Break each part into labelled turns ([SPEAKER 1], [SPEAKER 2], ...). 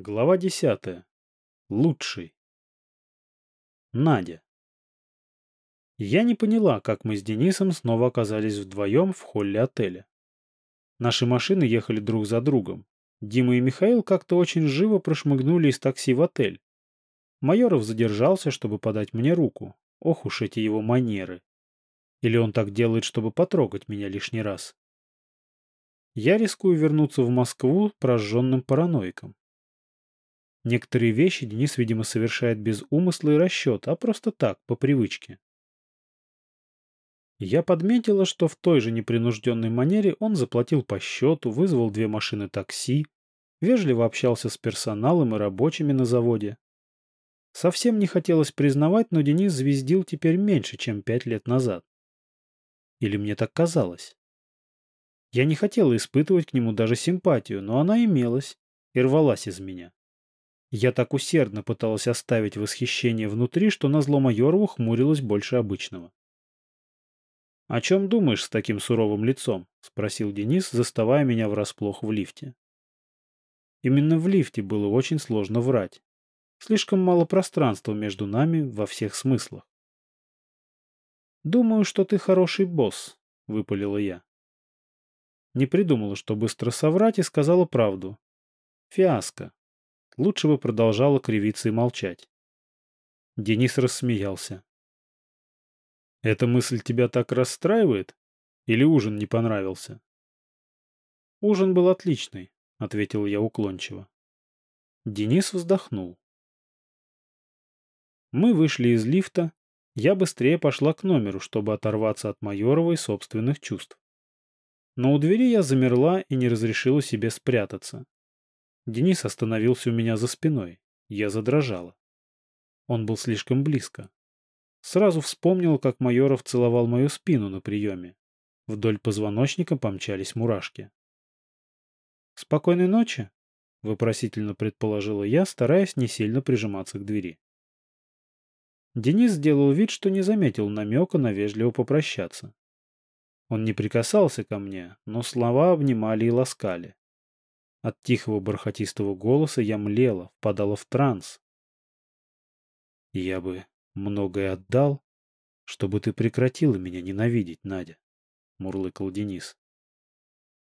[SPEAKER 1] Глава десятая. Лучший. Надя. Я не поняла, как мы с Денисом снова оказались вдвоем в холле отеля. Наши машины ехали друг за другом. Дима и Михаил как-то очень живо прошмыгнули из такси в отель. Майоров задержался, чтобы подать мне руку. Ох уж эти его манеры. Или он так делает, чтобы потрогать меня лишний раз. Я рискую вернуться в Москву прожженным параноиком. Некоторые вещи Денис, видимо, совершает без умысла и расчета, а просто так, по привычке. Я подметила, что в той же непринужденной манере он заплатил по счету, вызвал две машины такси, вежливо общался с персоналом и рабочими на заводе. Совсем не хотелось признавать, но Денис звездил теперь меньше, чем пять лет назад. Или мне так казалось? Я не хотела испытывать к нему даже симпатию, но она имелась и рвалась из меня. Я так усердно пыталась оставить восхищение внутри, что назло Майорову хмурилась больше обычного. «О чем думаешь с таким суровым лицом?» — спросил Денис, заставая меня врасплох в лифте. Именно в лифте было очень сложно врать. Слишком мало пространства между нами во всех смыслах. «Думаю, что ты хороший босс», — выпалила я. Не придумала, что быстро соврать, и сказала правду. «Фиаско лучше бы продолжала кривиться и молчать. Денис рассмеялся. «Эта мысль тебя так расстраивает? Или ужин не понравился?» «Ужин был отличный», — ответил я уклончиво. Денис вздохнул. Мы вышли из лифта. Я быстрее пошла к номеру, чтобы оторваться от Майорова и собственных чувств. Но у двери я замерла и не разрешила себе спрятаться. Денис остановился у меня за спиной. Я задрожала. Он был слишком близко. Сразу вспомнил, как Майоров целовал мою спину на приеме. Вдоль позвоночника помчались мурашки. «Спокойной ночи?» — вопросительно предположила я, стараясь не сильно прижиматься к двери. Денис сделал вид, что не заметил намека на вежливо попрощаться. Он не прикасался ко мне, но слова обнимали и ласкали. От тихого бархатистого голоса я млела, впадала в транс. «Я бы многое отдал, чтобы ты прекратила меня ненавидеть, Надя», — мурлыкал Денис.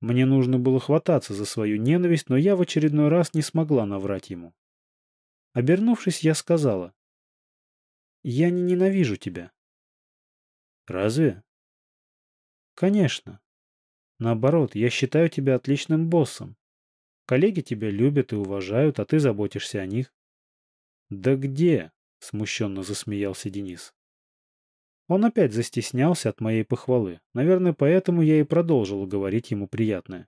[SPEAKER 1] Мне нужно было хвататься за свою ненависть, но я в очередной раз не смогла наврать ему. Обернувшись, я сказала. «Я не ненавижу тебя». «Разве?» «Конечно. Наоборот, я считаю тебя отличным боссом. Коллеги тебя любят и уважают, а ты заботишься о них. Да где? Смущенно засмеялся Денис. Он опять застеснялся от моей похвалы. Наверное, поэтому я и продолжила говорить ему приятное.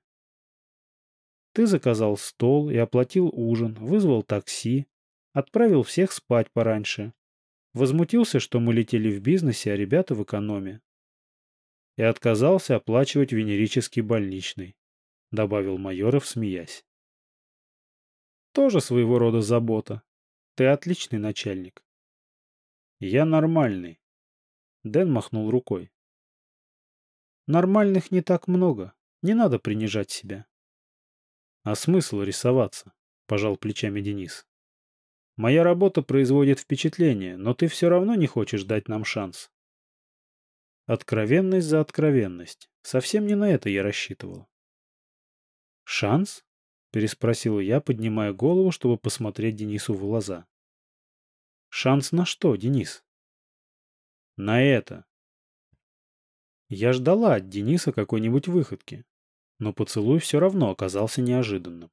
[SPEAKER 1] Ты заказал стол и оплатил ужин, вызвал такси, отправил всех спать пораньше. Возмутился, что мы летели в бизнесе, а ребята в экономе. И отказался оплачивать венерический больничный, добавил Майоров, смеясь. Тоже своего рода забота. Ты отличный начальник. Я нормальный. Дэн махнул рукой. Нормальных не так много. Не надо принижать себя. А смысл рисоваться? Пожал плечами Денис. Моя работа производит впечатление, но ты все равно не хочешь дать нам шанс. Откровенность за откровенность. Совсем не на это я рассчитывал. Шанс? — переспросил я, поднимая голову, чтобы посмотреть Денису в глаза. «Шанс на что, Денис?» «На это». Я ждала от Дениса какой-нибудь выходки, но поцелуй все равно оказался неожиданным.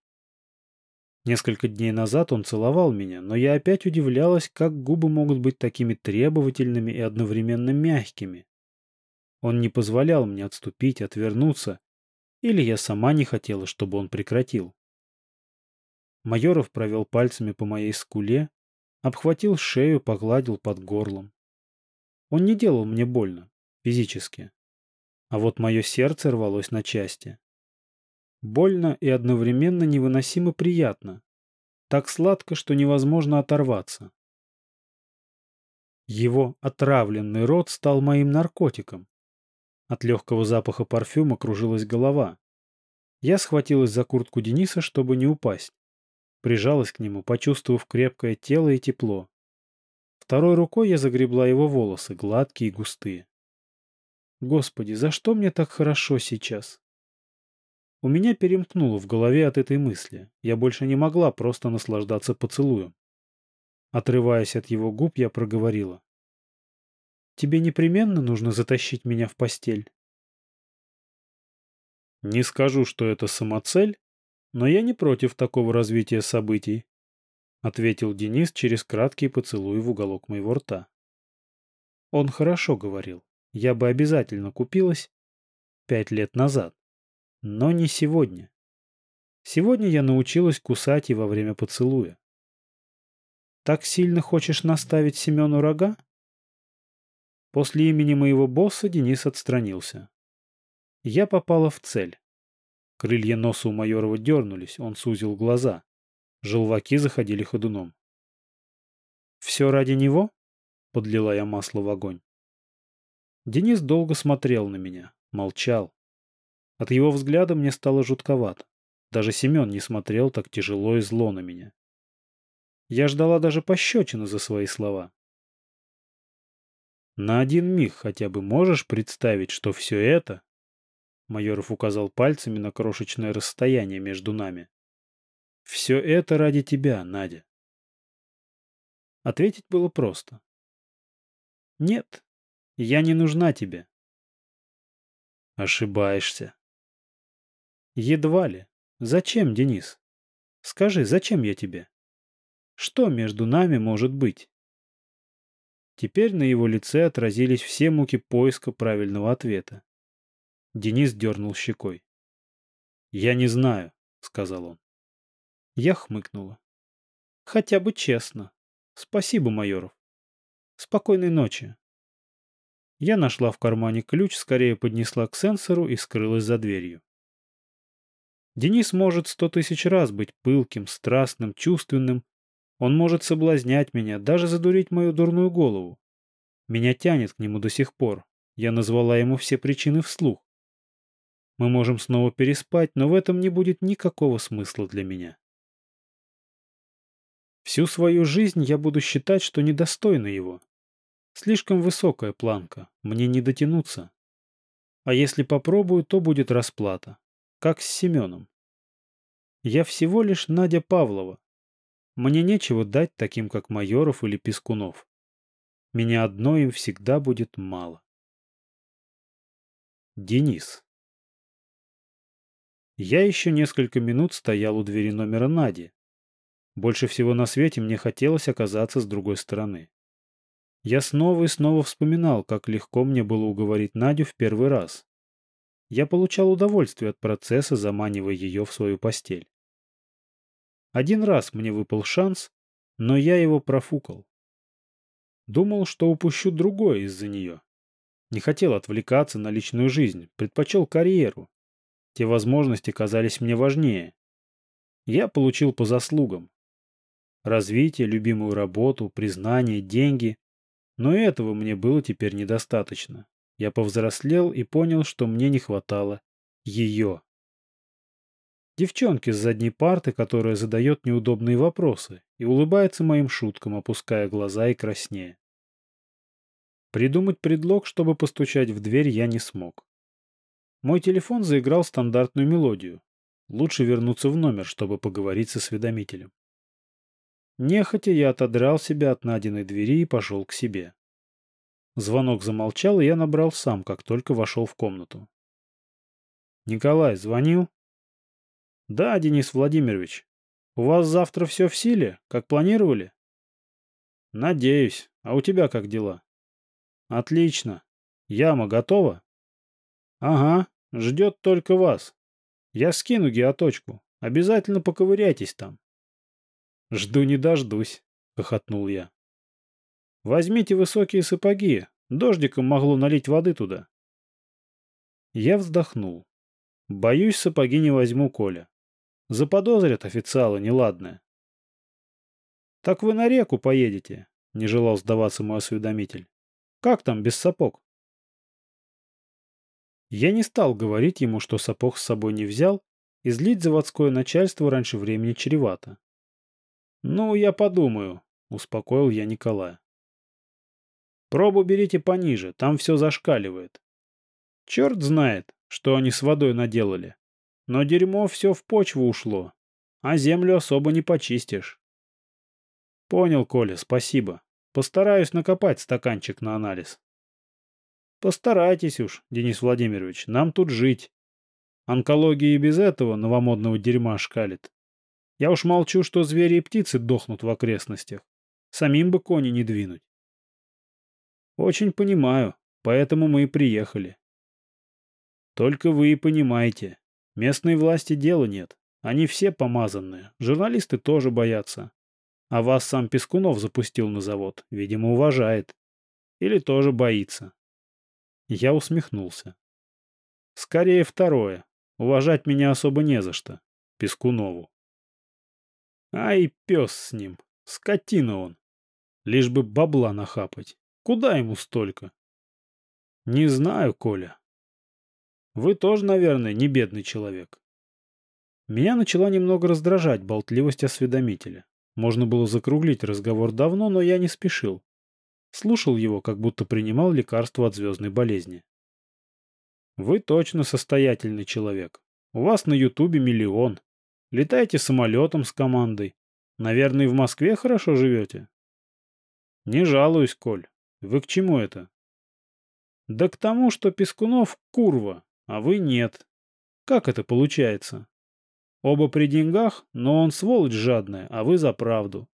[SPEAKER 1] Несколько дней назад он целовал меня, но я опять удивлялась, как губы могут быть такими требовательными и одновременно мягкими. Он не позволял мне отступить, отвернуться, или я сама не хотела, чтобы он прекратил. Майоров провел пальцами по моей скуле, обхватил шею, погладил под горлом. Он не делал мне больно, физически. А вот мое сердце рвалось на части. Больно и одновременно невыносимо приятно. Так сладко, что невозможно оторваться. Его отравленный рот стал моим наркотиком. От легкого запаха парфюма кружилась голова. Я схватилась за куртку Дениса, чтобы не упасть. Прижалась к нему, почувствовав крепкое тело и тепло. Второй рукой я загребла его волосы, гладкие и густые. Господи, за что мне так хорошо сейчас? У меня перемкнуло в голове от этой мысли. Я больше не могла просто наслаждаться поцелуем. Отрываясь от его губ, я проговорила. «Тебе непременно нужно затащить меня в постель?» Не скажу, что это самоцель, но я не против такого развития событий, ответил Денис через краткий поцелуй в уголок моего рта. Он хорошо говорил. Я бы обязательно купилась пять лет назад. Но не сегодня. Сегодня я научилась кусать и во время поцелуя. Так сильно хочешь наставить Семену рога? После имени моего босса Денис отстранился. Я попала в цель. Крылья носа у Майорова дернулись, он сузил глаза. Желваки заходили ходуном. «Все ради него?» — подлила я масло в огонь. Денис долго смотрел на меня, молчал. От его взгляда мне стало жутковато. Даже Семен не смотрел так тяжело и зло на меня. Я ждала даже пощечины за свои слова. На один миг хотя бы можешь представить, что все это Майоров указал пальцами на крошечное расстояние между нами. «Все это ради тебя, Надя». Ответить было просто. «Нет, я не нужна тебе». «Ошибаешься». «Едва ли. Зачем, Денис? Скажи, зачем я тебе? Что между нами может быть?» Теперь на его лице отразились все муки поиска правильного ответа. Денис дернул щекой. «Я не знаю», — сказал он. Я хмыкнула. «Хотя бы честно. Спасибо, Майоров. Спокойной ночи». Я нашла в кармане ключ, скорее поднесла к сенсору и скрылась за дверью. Денис может сто тысяч раз быть пылким, страстным, чувственным. Он может соблазнять меня, даже задурить мою дурную голову. Меня тянет к нему до сих пор. Я назвала ему все причины вслух. Мы можем снова переспать, но в этом не будет никакого смысла для меня. Всю свою жизнь я буду считать, что недостойна его. Слишком высокая планка, мне не дотянуться. А если попробую, то будет расплата. Как с Семеном. Я всего лишь Надя Павлова. Мне нечего дать таким, как Майоров или Пескунов. Меня одно им всегда будет мало. Денис я еще несколько минут стоял у двери номера Нади. Больше всего на свете мне хотелось оказаться с другой стороны. Я снова и снова вспоминал, как легко мне было уговорить Надю в первый раз. Я получал удовольствие от процесса, заманивая ее в свою постель. Один раз мне выпал шанс, но я его профукал. Думал, что упущу другое из-за нее. Не хотел отвлекаться на личную жизнь, предпочел карьеру. Те возможности казались мне важнее. Я получил по заслугам. Развитие, любимую работу, признание, деньги. Но этого мне было теперь недостаточно. Я повзрослел и понял, что мне не хватало ее. Девчонки с задней парты, которая задает неудобные вопросы и улыбается моим шуткам, опуская глаза и краснея. Придумать предлог, чтобы постучать в дверь, я не смог. Мой телефон заиграл стандартную мелодию. Лучше вернуться в номер, чтобы поговорить со осведомителем. Нехотя я отодрал себя от Надиной двери и пошел к себе. Звонок замолчал, и я набрал сам, как только вошел в комнату. «Николай, звонил?» «Да, Денис Владимирович. У вас завтра все в силе, как планировали?» «Надеюсь. А у тебя как дела?» «Отлично. Яма готова?» «Ага. Ждет только вас. Я скину геоточку. Обязательно поковыряйтесь там. Жду не дождусь, хохотнул я. Возьмите высокие сапоги. Дождиком могло налить воды туда. Я вздохнул. Боюсь, сапоги не возьму, Коля. Заподозрят официалы неладное. Так вы на реку поедете, не желал сдаваться мой осведомитель. Как там без сапог? Я не стал говорить ему, что сапог с собой не взял, и злить заводское начальство раньше времени чревато. Ну, я подумаю, успокоил я Николая. Пробу берите пониже, там все зашкаливает. Черт знает, что они с водой наделали. Но дерьмо все в почву ушло, а землю особо не почистишь. Понял, Коля, спасибо. Постараюсь накопать стаканчик на анализ. Постарайтесь уж, Денис Владимирович, нам тут жить. Онкология и без этого новомодного дерьма шкалит. Я уж молчу, что звери и птицы дохнут в окрестностях. Самим бы кони не двинуть. Очень понимаю, поэтому мы и приехали. Только вы и понимаете. Местной власти дела нет. Они все помазанные. Журналисты тоже боятся. А вас сам Пескунов запустил на завод. Видимо, уважает. Или тоже боится. Я усмехнулся. Скорее второе. Уважать меня особо не за что. Пескунову. Ай, пес с ним. Скотина он. Лишь бы бабла нахапать. Куда ему столько? Не знаю, Коля. Вы тоже, наверное, не бедный человек. Меня начала немного раздражать болтливость осведомителя. Можно было закруглить разговор давно, но я не спешил. Слушал его, как будто принимал лекарство от звездной болезни. Вы точно состоятельный человек. У вас на Ютубе миллион. Летаете самолетом с командой. Наверное, в Москве хорошо живете? Не жалуюсь, Коль. Вы к чему это? Да к тому, что Пескунов курва, а вы нет. Как это получается? Оба при деньгах, но он сволочь жадная, а вы за правду.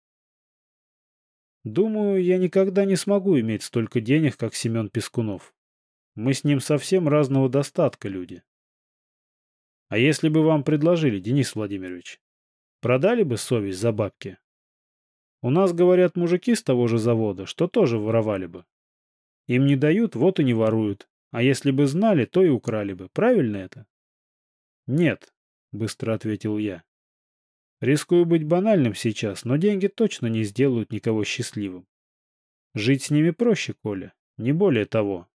[SPEAKER 1] Думаю, я никогда не смогу иметь столько денег, как Семен Пескунов. Мы с ним совсем разного достатка люди. А если бы вам предложили, Денис Владимирович, продали бы совесть за бабки? У нас, говорят, мужики с того же завода, что тоже воровали бы. Им не дают, вот и не воруют. А если бы знали, то и украли бы. Правильно это? Нет, быстро ответил я. Рискую быть банальным сейчас, но деньги точно не сделают никого счастливым. Жить с ними проще, Коля, не более того.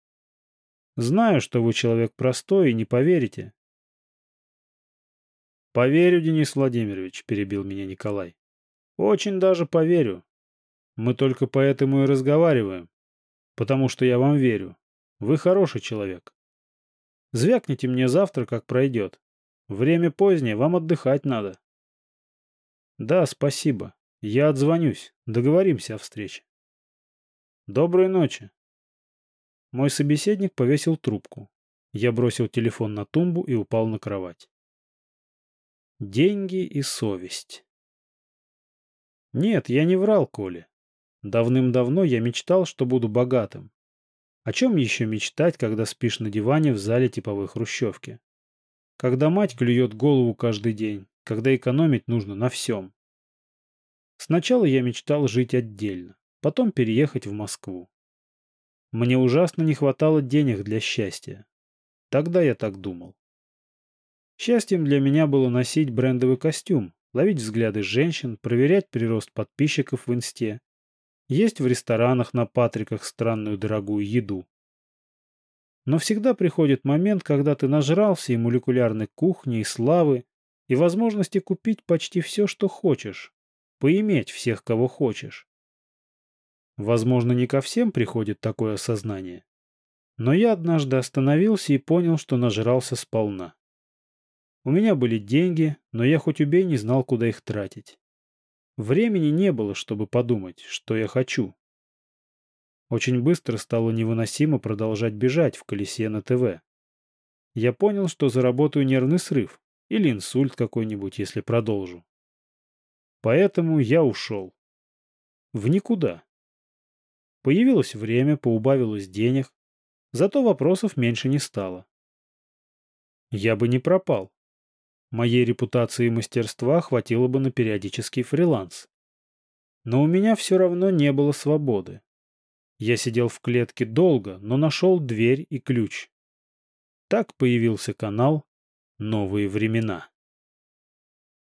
[SPEAKER 1] Знаю, что вы человек простой и не поверите, Поверю, Денис Владимирович, перебил меня Николай. Очень даже поверю. Мы только поэтому и разговариваем. Потому что я вам верю. Вы хороший человек. Звякните мне завтра, как пройдет. Время позднее, вам отдыхать надо. Да, спасибо. Я отзвонюсь. Договоримся о встрече. Доброй ночи. Мой собеседник повесил трубку. Я бросил телефон на тумбу и упал на кровать. Деньги и совесть. Нет, я не врал Коле. Давным-давно я мечтал, что буду богатым. О чем еще мечтать, когда спишь на диване в зале типовой хрущевки? Когда мать клюет голову каждый день, когда экономить нужно на всем. Сначала я мечтал жить отдельно, потом переехать в Москву. Мне ужасно не хватало денег для счастья. Тогда я так думал. Счастьем для меня было носить брендовый костюм, ловить взгляды женщин, проверять прирост подписчиков в инсте, есть в ресторанах на Патриках странную дорогую еду. Но всегда приходит момент, когда ты нажрался и молекулярной кухни, и славы, и возможности купить почти все, что хочешь, поиметь всех, кого хочешь. Возможно, не ко всем приходит такое осознание. Но я однажды остановился и понял, что нажрался сполна. У меня были деньги, но я хоть убей не знал, куда их тратить. Времени не было, чтобы подумать, что я хочу. Очень быстро стало невыносимо продолжать бежать в колесе на ТВ. Я понял, что заработаю нервный срыв или инсульт какой-нибудь, если продолжу. Поэтому я ушел. В никуда. Появилось время, поубавилось денег, зато вопросов меньше не стало. Я бы не пропал. Моей репутации и мастерства хватило бы на периодический фриланс. Но у меня все равно не было свободы. Я сидел в клетке долго, но нашел дверь и ключ. Так появился канал «Новые времена».